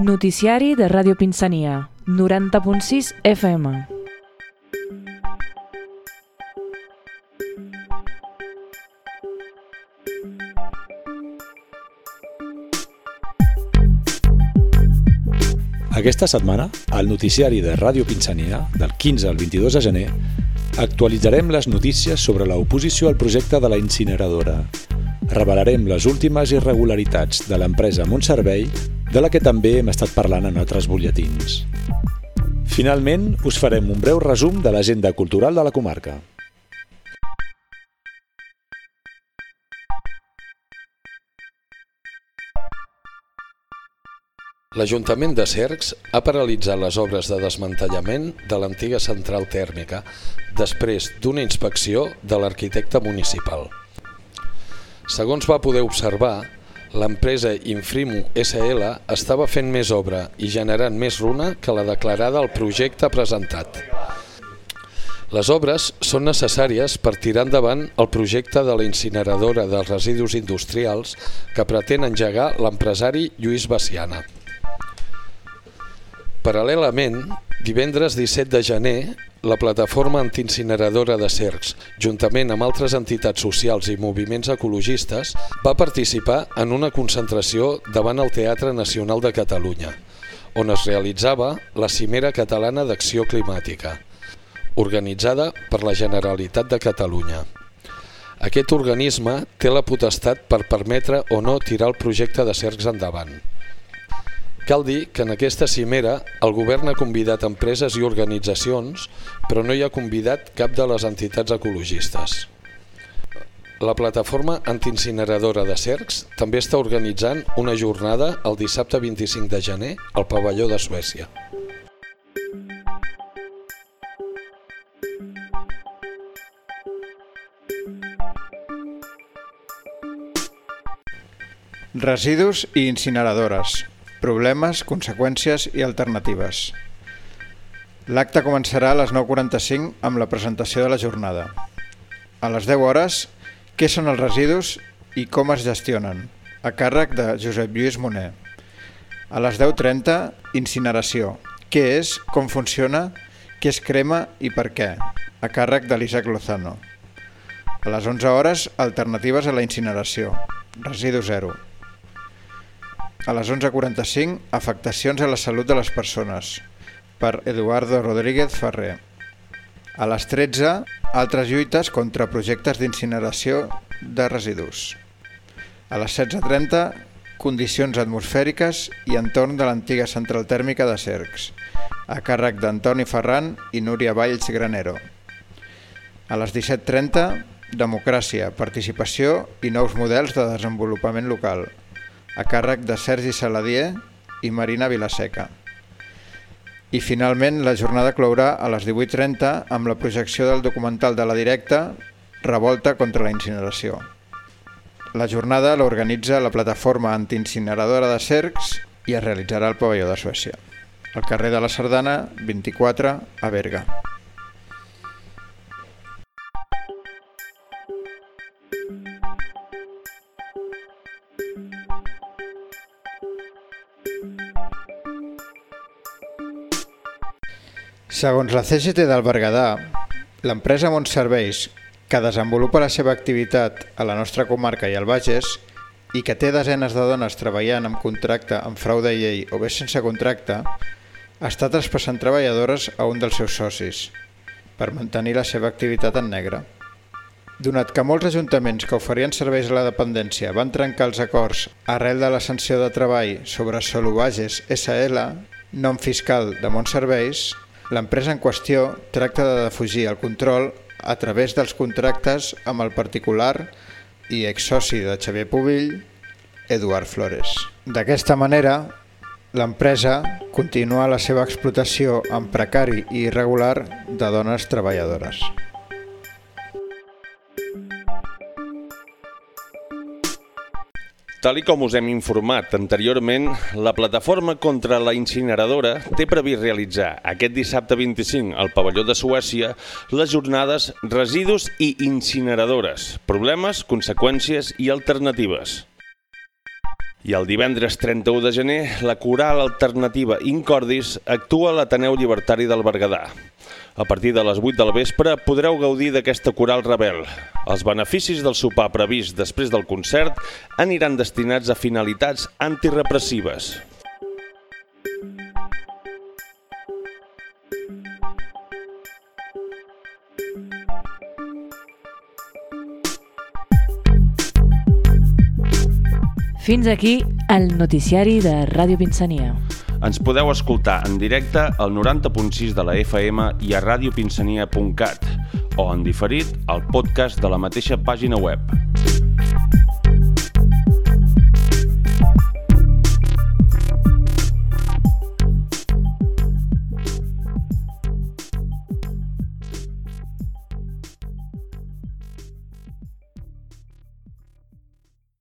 Noticiari de Ràdio Pinsania, 90.6 FM. Aquesta setmana, al noticiari de Ràdio Pinsania, del 15 al 22 de gener, actualitzarem les notícies sobre l'oposició al projecte de la incineradora. Revelarem les últimes irregularitats de l'empresa Montservei, de la que també hem estat parlant en altres butlletins. Finalment, us farem un breu resum de l'agenda cultural de la comarca. L'Ajuntament de Cercs ha paralitzat les obres de desmantellament de l'antiga central tèrmica després d'una inspecció de l'arquitecte municipal. Segons va poder observar, l'empresa Infrimu SL estava fent més obra i generant més runa que la declarada al projecte presentat. Les obres són necessàries per tirar endavant el projecte de la incineradora dels residus industrials que pretén engegar l'empresari Lluís Baciana. Paral·lelament, divendres 17 de gener, la plataforma antiincineradora de Cercs, juntament amb altres entitats socials i moviments ecologistes, va participar en una concentració davant el Teatre Nacional de Catalunya, on es realitzava la Cimera Catalana d'Acció Climàtica, organitzada per la Generalitat de Catalunya. Aquest organisme té la potestat per permetre o no tirar el projecte de Cercs endavant. Cal dir que en aquesta cimera el govern ha convidat empreses i organitzacions, però no hi ha convidat cap de les entitats ecologistes. La plataforma antiincineradora de Cercs també està organitzant una jornada el dissabte 25 de gener al pavelló de Suècia. Residus i incineradores. Problemes, conseqüències i alternatives. L'acte començarà a les 9.45 amb la presentació de la jornada. A les 10 hores, què són els residus i com es gestionen? A càrrec de Josep Lluís Moner. A les 10.30, incineració. Què és, com funciona, què es crema i per què? A càrrec de l'Isaac Lozano. A les 11 hores, alternatives a la incineració. Residu zero. A les 11.45, afectacions a la salut de les persones, per Eduardo Rodríguez Ferrer. A les 13, altres lluites contra projectes d'incineració de residus. A les 16.30, condicions atmosfèriques i entorn de l'antiga central tèrmica de Cercs, a càrrec d'Antoni Ferran i Núria Valls Granero. A les 17.30, democràcia, participació i nous models de desenvolupament local, a càrrec de Sergi Saladier i Marina Vilaseca. I finalment la jornada clourà a les 18.30 amb la projecció del documental de la directa Revolta contra la incineració. La jornada l'organitza la plataforma antiincineradora de Cercs i es realitzarà al pavelló de Suècia, al carrer de la Sardana 24 a Berga. Segons la CGT del Berguedà, l'empresa Montserveis, que desenvolupa la seva activitat a la nostra comarca i al Bages i que té desenes de dones treballant amb contracte amb frau de llei o bé sense contracte, està traspassant treballadores a un dels seus socis per mantenir la seva activitat en negre. Donat que molts ajuntaments que oferien serveis a la dependència van trencar els acords arrel de la sanció de treball sobre Solubages SL, nom fiscal de Montserveis, L'empresa en qüestió tracta de defugir el control a través dels contractes amb el particular i exsoci de Xavier Pubill, Eduard Flores. D'aquesta manera, l'empresa continua la seva explotació en precari i irregular de dones treballadores. Tal com us hem informat anteriorment, la plataforma contra la incineradora té previst realitzar aquest dissabte 25 al pavelló de Suècia les jornades Residus i incineradores, problemes, conseqüències i alternatives. I el divendres 31 de gener, la coral alternativa Incordis actua a l'Ateneu Llibertari del Berguedà. A partir de les 8 del vespre podreu gaudir d'aquesta coral rebel. Els beneficis del sopar previst després del concert aniran destinats a finalitats antirepressives. Fins aquí el noticiari de Ràdio Pinsania. Ens podeu escoltar en directe al 90.6 de la FM i a radiopinsania.cat o en diferit al podcast de la mateixa pàgina web.